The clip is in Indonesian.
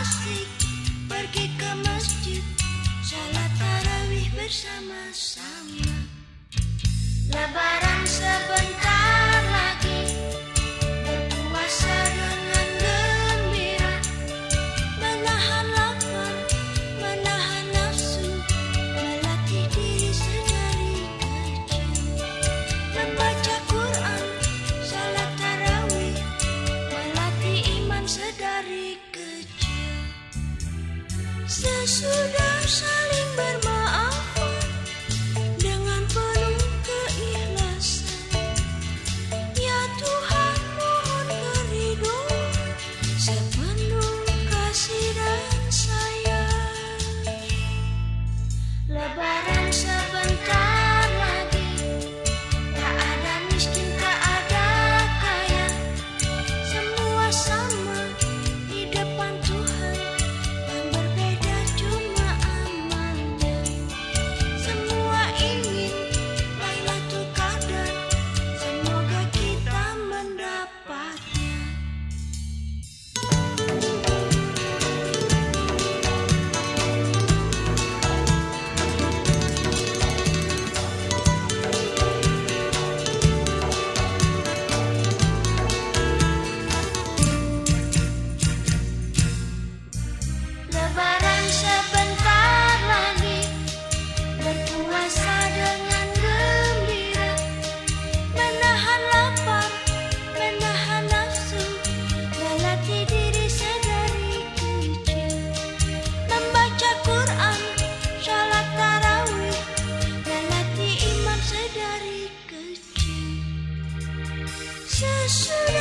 asik pergi ke masjid. Salat tarawih bersama-sama Sesudah saling bermaafan dengan penuh keikhlasan, ya Tuhan mohon keriduan sepenuh kasih dan sayang. 是